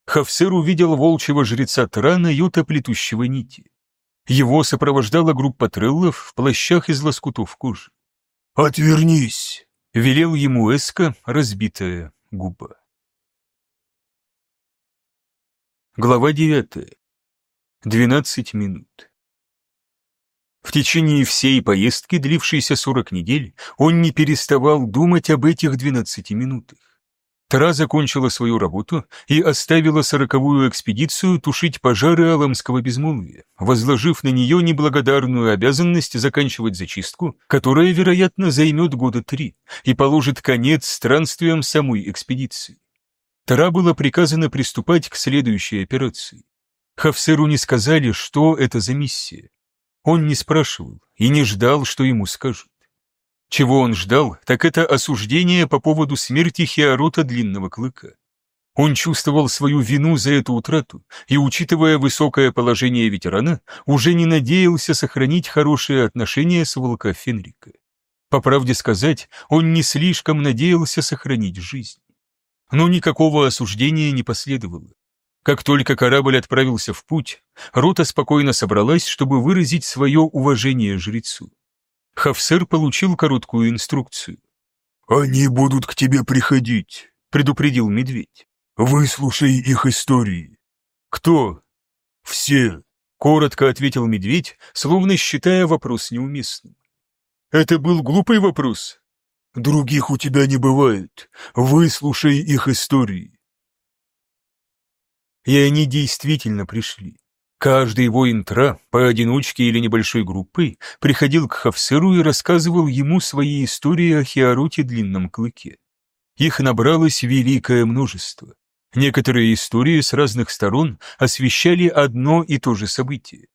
Хавсер увидел волчьего жреца Трана Юта плетущего нити. Его сопровождала группа треллов в плащах из лоскутов кожи. «Отвернись!» — велел ему Эска разбитая губа. Глава девятая. Двенадцать минут. В течение всей поездки, длившейся 40 недель, он не переставал думать об этих 12 минутах. Тара закончила свою работу и оставила сороковую экспедицию тушить пожары Аламского безмолвия, возложив на нее неблагодарную обязанность заканчивать зачистку, которая, вероятно, займет года три и положит конец странствиям самой экспедиции. Тара было приказано приступать к следующей операции. Хавсеру не сказали, что это за миссия. Он не спрашивал и не ждал, что ему скажут. Чего он ждал, так это осуждение по поводу смерти Хиарота Длинного Клыка. Он чувствовал свою вину за эту утрату и, учитывая высокое положение ветерана, уже не надеялся сохранить хорошие отношения с Волка Фенрика. По правде сказать, он не слишком надеялся сохранить жизнь. Но никакого осуждения не последовало. Как только корабль отправился в путь, рота спокойно собралась, чтобы выразить свое уважение жрецу. Хавсер получил короткую инструкцию. «Они будут к тебе приходить», — предупредил медведь. «Выслушай их истории». «Кто?» «Все», — коротко ответил медведь, словно считая вопрос неуместным. «Это был глупый вопрос». «Других у тебя не бывает. Выслушай их истории». И они действительно пришли. Каждый воин Тра, поодиночке или небольшой группой, приходил к Хавсеру и рассказывал ему свои истории о Хиаруте Длинном Клыке. Их набралось великое множество. Некоторые истории с разных сторон освещали одно и то же событие.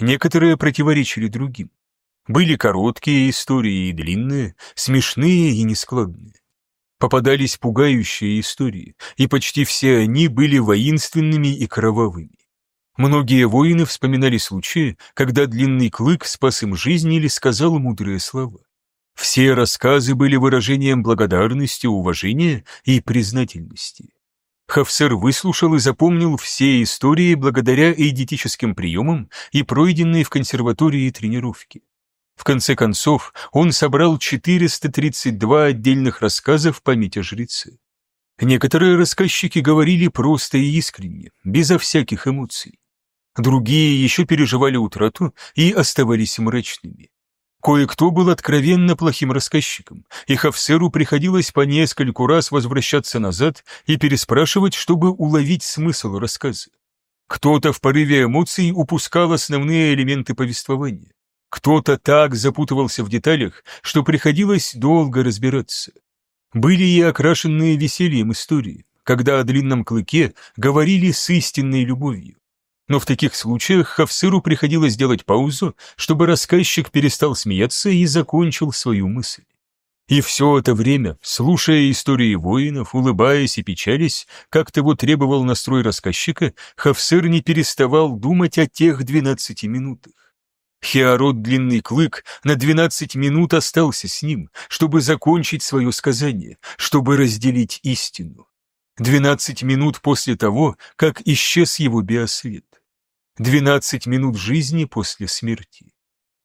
Некоторые противоречили другим. Были короткие истории и длинные, смешные и нескладные. Попадались пугающие истории, и почти все они были воинственными и кровавыми. Многие воины вспоминали случаи, когда длинный клык спас им жизнь или сказал мудрые слова. Все рассказы были выражением благодарности, уважения и признательности. Хафсер выслушал и запомнил все истории благодаря эйдетическим приемам и пройденные в консерватории тренировки. В конце концов, он собрал 432 отдельных рассказа в память о жреце. Некоторые рассказчики говорили просто и искренне, безо всяких эмоций. Другие еще переживали утрату и оставались мрачными. Кое-кто был откровенно плохим рассказчиком, и Хавсеру приходилось по нескольку раз возвращаться назад и переспрашивать, чтобы уловить смысл рассказа. Кто-то в порыве эмоций упускал основные элементы повествования. Кто-то так запутывался в деталях, что приходилось долго разбираться. Были и окрашенные весельем истории, когда о длинном клыке говорили с истинной любовью. Но в таких случаях Хавсыру приходилось делать паузу, чтобы рассказчик перестал смеяться и закончил свою мысль. И все это время, слушая истории воинов, улыбаясь и печались, как того требовал настрой рассказчика, Хавсыр не переставал думать о тех двенадцати минутах. Хиарот Длинный Клык на двенадцать минут остался с ним, чтобы закончить свое сказание, чтобы разделить истину. Двенадцать минут после того, как исчез его биосвет. Двенадцать минут жизни после смерти.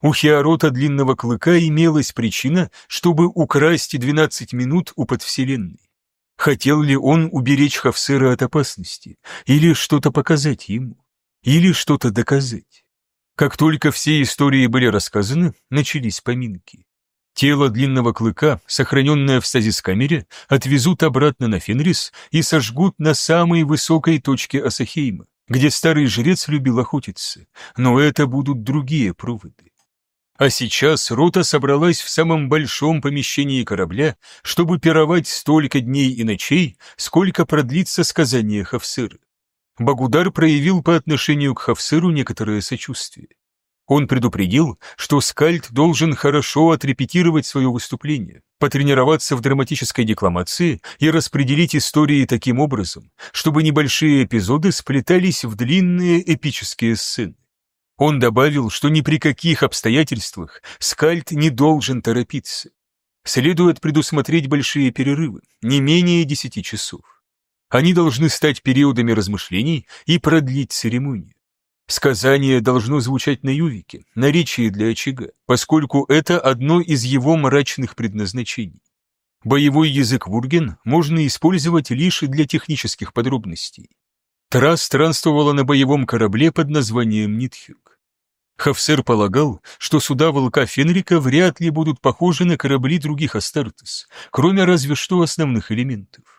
У Хиарота Длинного Клыка имелась причина, чтобы украсть двенадцать минут у подвселенной. Хотел ли он уберечь Хавсера от опасности, или что-то показать ему, или что-то доказать? Как только все истории были рассказаны, начались поминки. Тело длинного клыка, сохраненное в стазис-камере, отвезут обратно на Фенрис и сожгут на самой высокой точке Асахейма, где старый жрец любил охотиться, но это будут другие проводы. А сейчас рота собралась в самом большом помещении корабля, чтобы пировать столько дней и ночей, сколько продлится сказание Хавсыра. Багудар проявил по отношению к Хавсыру некоторое сочувствие. Он предупредил, что Скальд должен хорошо отрепетировать свое выступление, потренироваться в драматической декламации и распределить истории таким образом, чтобы небольшие эпизоды сплетались в длинные эпические сцены. Он добавил, что ни при каких обстоятельствах Скальд не должен торопиться. Следует предусмотреть большие перерывы, не менее десяти часов. Они должны стать периодами размышлений и продлить церемонию. Сказание должно звучать на ювике, наречии для очага, поскольку это одно из его мрачных предназначений. Боевой язык Вурген можно использовать лишь для технических подробностей. Тра странствовала на боевом корабле под названием Нитхюк. Хафсер полагал, что суда волка Фенрика вряд ли будут похожи на корабли других Астартес, кроме разве что основных элементов.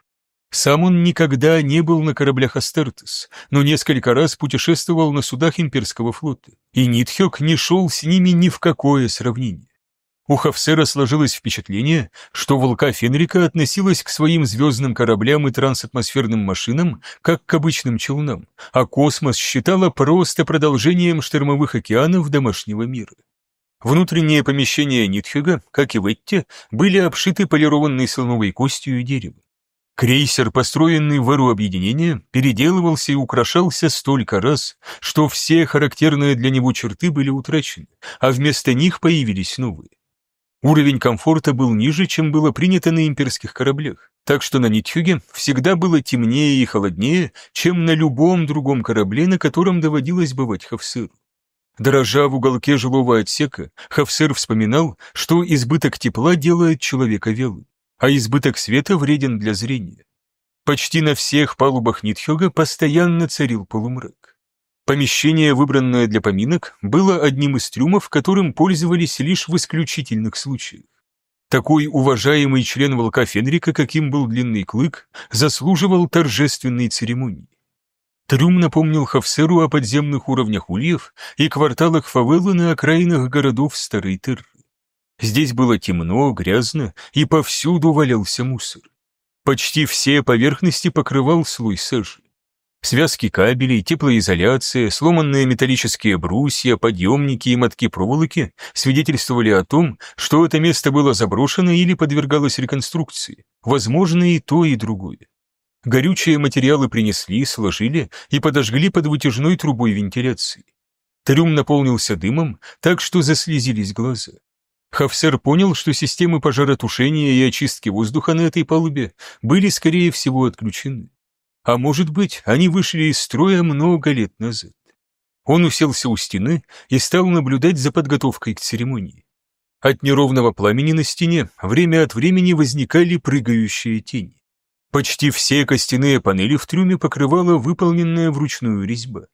Сам он никогда не был на кораблях Астартес, но несколько раз путешествовал на судах имперского флота, и Нитхёк не шел с ними ни в какое сравнение. У Хафсера сложилось впечатление, что волка Фенрика относилась к своим звездным кораблям и трансатмосферным машинам как к обычным челнам, а космос считала просто продолжением штормовых океанов домашнего мира. Внутренние помещения Нитхюга, как и в Этте, были обшиты полированной слоновой костью и деревом. Крейсер, построенный в эру объединения, переделывался и украшался столько раз, что все характерные для него черты были утрачены, а вместо них появились новые. Уровень комфорта был ниже, чем было принято на имперских кораблях, так что на Нитхюге всегда было темнее и холоднее, чем на любом другом корабле, на котором доводилось бывать Хавсыру. Дрожа в уголке жилого отсека, Хавсер вспоминал, что избыток тепла делает человека велым а избыток света вреден для зрения. Почти на всех палубах Нитхёга постоянно царил полумрак. Помещение, выбранное для поминок, было одним из трюмов, которым пользовались лишь в исключительных случаях. Такой уважаемый член волка Фенрика, каким был длинный клык, заслуживал торжественной церемонии. Трюм напомнил Хавсеру о подземных уровнях ульев и кварталах фавелы на окраинах городов Старой Терры. Здесь было темно, грязно, и повсюду валялся мусор. Почти все поверхности покрывал слой сажи. Связки кабелей, теплоизоляция, сломанные металлические брусья, подъемники и мотки проволоки свидетельствовали о том, что это место было заброшено или подвергалось реконструкции, возможно и то, и другое. Горючие материалы принесли, сложили и подожгли под вытяжной трубой вентиляции. Трюм наполнился дымом, так что заслезились глаза. Хафсер понял, что системы пожаротушения и очистки воздуха на этой палубе были, скорее всего, отключены. А может быть, они вышли из строя много лет назад. Он уселся у стены и стал наблюдать за подготовкой к церемонии. От неровного пламени на стене время от времени возникали прыгающие тени. Почти все костяные панели в трюме покрывала выполненная вручную резьба.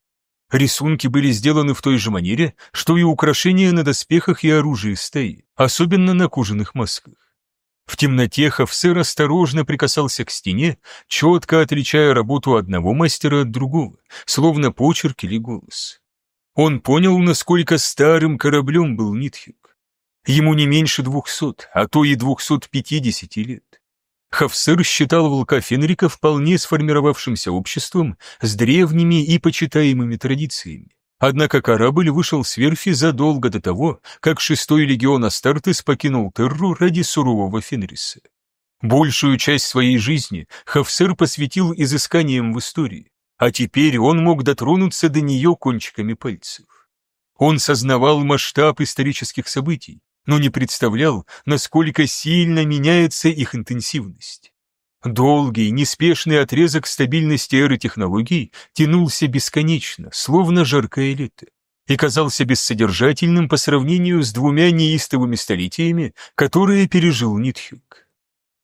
Рисунки были сделаны в той же манере, что и украшения на доспехах и оружии стаи, особенно на кожаных масках. В темноте Хавсер осторожно прикасался к стене, четко отличая работу одного мастера от другого, словно почерк или голос. Он понял, насколько старым кораблем был Нитхюк. Ему не меньше двухсот, а то и двухсот пятидесяти лет. Хавсер считал волка Фенрика вполне сформировавшимся обществом с древними и почитаемыми традициями. Однако корабль вышел с верфи задолго до того, как шестой легион Астартес покинул Терру ради сурового Фенриса. Большую часть своей жизни Хавсер посвятил изысканиям в истории, а теперь он мог дотронуться до нее кончиками пальцев. Он сознавал масштаб исторических событий, но не представлял, насколько сильно меняется их интенсивность. Долгий, неспешный отрезок стабильности эры технологий тянулся бесконечно, словно жаркое лето, и казался бессодержательным по сравнению с двумя неистовыми столетиями, которые пережил Нитхюк.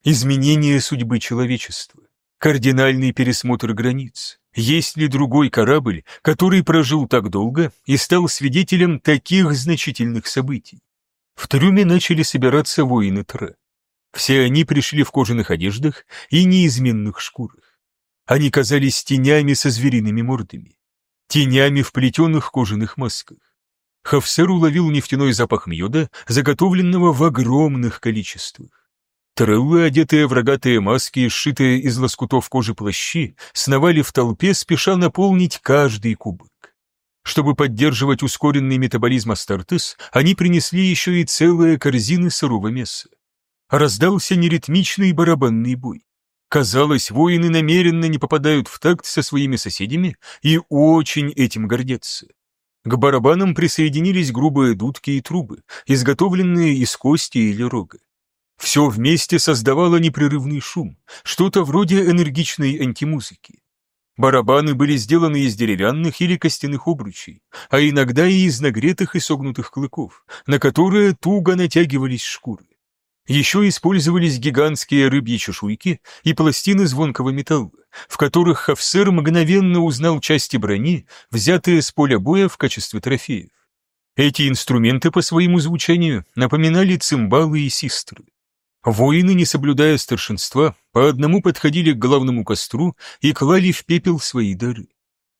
Изменение судьбы человечества, кардинальный пересмотр границ. Есть ли другой корабль, который прожил так долго и стал свидетелем таких значительных событий? В трюме начали собираться воины Тре. Все они пришли в кожаных одеждах и неизменных шкурах. Они казались тенями со звериными мордами, тенями в плетеных кожаных масках. Хавсер уловил нефтяной запах мьода, заготовленного в огромных количествах. Треллы, одетые в рогатые маски, сшитые из лоскутов кожи плащи, сновали в толпе, спеша наполнить каждый кубок. Чтобы поддерживать ускоренный метаболизм Астартес, они принесли еще и целые корзины сырого мяса. Раздался неритмичный барабанный бой. Казалось, воины намеренно не попадают в такт со своими соседями и очень этим гордятся. К барабанам присоединились грубые дудки и трубы, изготовленные из кости или рога. Все вместе создавало непрерывный шум, что-то вроде энергичной антимузыки. Барабаны были сделаны из деревянных или костяных обручей, а иногда и из нагретых и согнутых клыков, на которые туго натягивались шкуры. Еще использовались гигантские рыбьи чешуйки и пластины звонкого металла, в которых Хавсер мгновенно узнал части брони, взятые с поля боя в качестве трофеев. Эти инструменты по своему звучанию напоминали цимбалы и систры. Воины, не соблюдая старшинства, по одному подходили к главному костру и клали в пепел свои дары.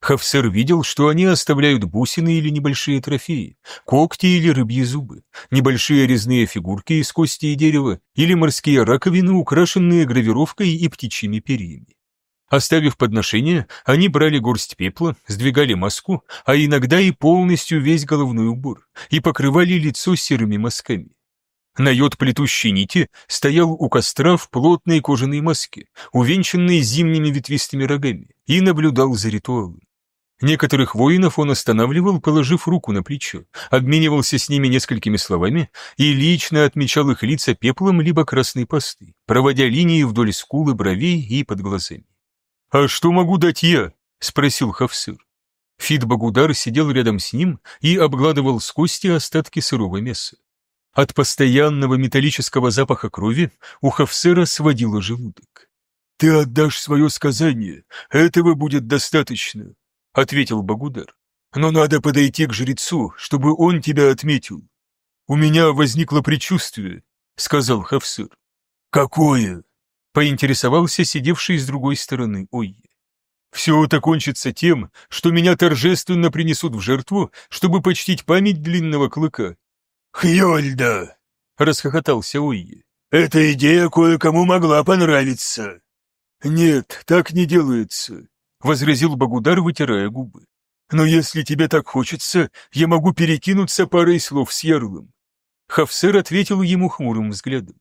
Хавсер видел, что они оставляют бусины или небольшие трофеи, когти или рыбьи зубы, небольшие резные фигурки из кости и дерева или морские раковины, украшенные гравировкой и птичьими перьями. Оставив подношение, они брали горсть пепла, сдвигали маску, а иногда и полностью весь головной убор, и покрывали лицо серыми мазками. Найот плетущей нити стоял у костра в плотной кожаной маске, увенчанной зимними ветвистыми рогами, и наблюдал за ритуалом. Некоторых воинов он останавливал, положив руку на плечо, обменивался с ними несколькими словами и лично отмечал их лица пеплом либо красной пастой, проводя линии вдоль скулы, бровей и под глазами. «А что могу дать я?» — спросил Хавсыр. Фит Багудар сидел рядом с ним и обгладывал с кости остатки сырого мяса. От постоянного металлического запаха крови у Хавсера сводило желудок. «Ты отдашь свое сказание, этого будет достаточно», — ответил Багудар. «Но надо подойти к жрецу, чтобы он тебя отметил». «У меня возникло предчувствие», — сказал Хавсыр. «Какое?» — поинтересовался сидевший с другой стороны Ойе. «Все это кончится тем, что меня торжественно принесут в жертву, чтобы почтить память длинного клыка, «Хьольда!» — расхохотался Уи. «Эта идея кое-кому могла понравиться». «Нет, так не делается», — возразил Багудар, вытирая губы. «Но если тебе так хочется, я могу перекинуться парой слов с Ярлом». Хавсер ответил ему хмурым взглядом.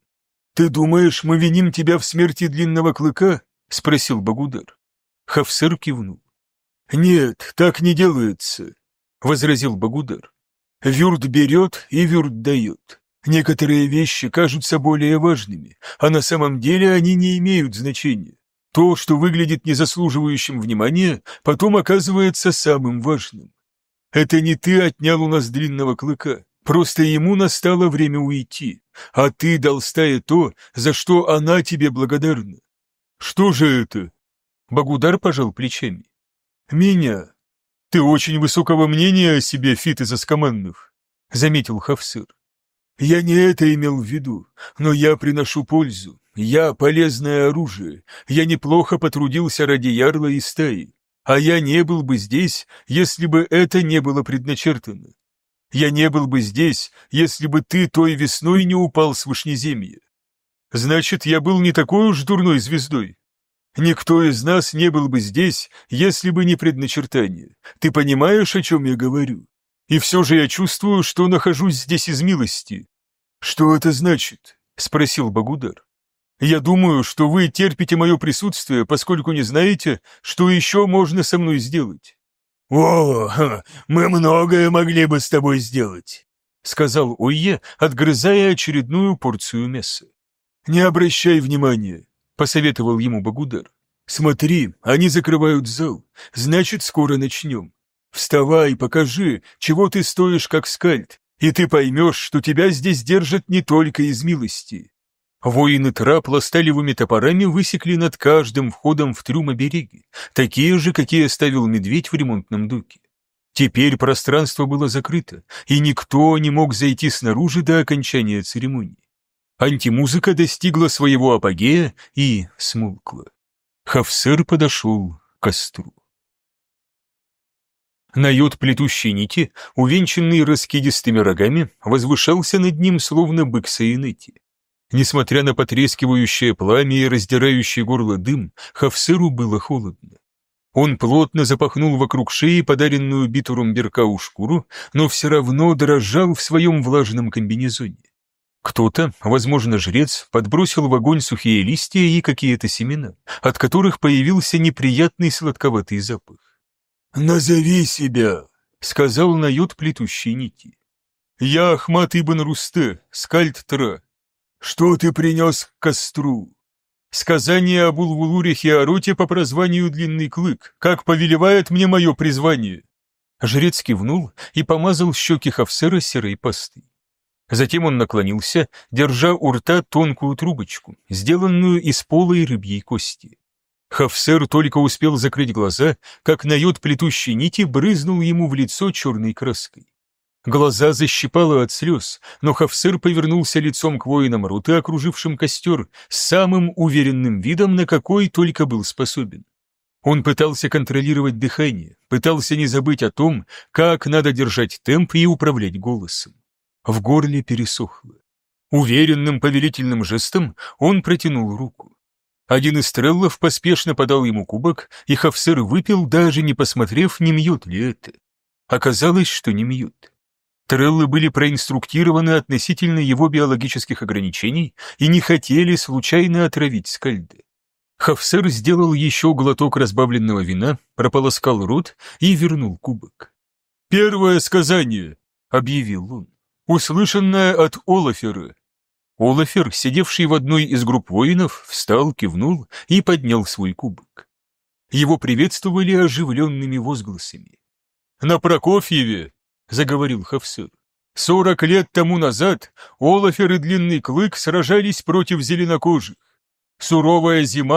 «Ты думаешь, мы виним тебя в смерти длинного клыка?» — спросил Багудар. Хавсер кивнул. «Нет, так не делается», — возразил Багудар. Вюрт берет и вюрт дает. Некоторые вещи кажутся более важными, а на самом деле они не имеют значения. То, что выглядит незаслуживающим внимания, потом оказывается самым важным. Это не ты отнял у нас длинного клыка, просто ему настало время уйти, а ты дал стае то, за что она тебе благодарна. Что же это? Багудар пожал плечами. Меня. «Ты очень высокого мнения о себе, Фит из Аскоманнов», — заметил Хавсыр. «Я не это имел в виду, но я приношу пользу. Я полезное оружие. Я неплохо потрудился ради ярла и стаи. А я не был бы здесь, если бы это не было предначертано. Я не был бы здесь, если бы ты той весной не упал с вышнеземья. Значит, я был не такой уж дурной звездой. Никто из нас не был бы здесь, если бы не предначертание. Ты понимаешь, о чем я говорю? И все же я чувствую, что нахожусь здесь из милости. Что это значит? Спросил Багудар. Я думаю, что вы терпите мое присутствие, поскольку не знаете, что еще можно со мной сделать. О, мы многое могли бы с тобой сделать, сказал Ойе, отгрызая очередную порцию мяса. Не обращай внимания, посоветовал ему Багудар. «Смотри, они закрывают зал, значит, скоро начнем. Вставай, покажи, чего ты стоишь как скальд, и ты поймешь, что тебя здесь держат не только из милости». Воины Трапла сталевыми топорами высекли над каждым входом в трюм обереги, такие же, какие оставил медведь в ремонтном доке. Теперь пространство было закрыто, и никто не мог зайти снаружи до окончания церемонии. Антимузыка достигла своего апогея и смолкла. Хавсер подошел к костру. Найот плетущей нити, увенчанный раскидистыми рогами, возвышался над ним, словно бык Саинети. Несмотря на потрескивающее пламя и раздирающий горло дым, Хавсеру было холодно. Он плотно запахнул вокруг шеи подаренную битуром Беркау шкуру, но все равно дрожал в своем влажном комбинезоне. Кто-то, возможно, жрец, подбросил в огонь сухие листья и какие-то семена, от которых появился неприятный сладковатый запах. «Назови себя», — сказал Нают плетущей нити. «Я Ахмат Ибн Русте, скальд Тра. Что ты принес к костру?» «Сказание об Улвулуре Хиароте по прозванию Длинный Клык, как повелевает мне мое призвание». Жрец кивнул и помазал щеки Хавсера серой пастой. Затем он наклонился, держа у рта тонкую трубочку, сделанную из полой рыбьей кости. Хафсер только успел закрыть глаза, как найот плетущей нити брызнул ему в лицо черной краской. Глаза защипало от слез, но Хафсер повернулся лицом к воинам Руты, окружившим костер, с самым уверенным видом, на какой только был способен. Он пытался контролировать дыхание, пытался не забыть о том, как надо держать темп и управлять голосом. В горле пересохло. Уверенным повелительным жестом он протянул руку. Один из стреллов поспешно подал ему кубок, и Хавсер выпил, даже не посмотрев, не мьют ли это. Оказалось, что не мьют. Треллы были проинструктированы относительно его биологических ограничений и не хотели случайно отравить скальды. Хафсер сделал еще глоток разбавленного вина, прополоскал рот и вернул кубок. «Первое сказание», — объявил он, — «услышанное от Олафера». Олафер, сидевший в одной из групп воинов, встал, кивнул и поднял свой кубок. Его приветствовали оживленными возгласами. «На Прокофьеве — заговорил Хавсыр. «Сорок лет тому назад Олафер и Длинный Клык сражались против зеленокожих. Суровая зима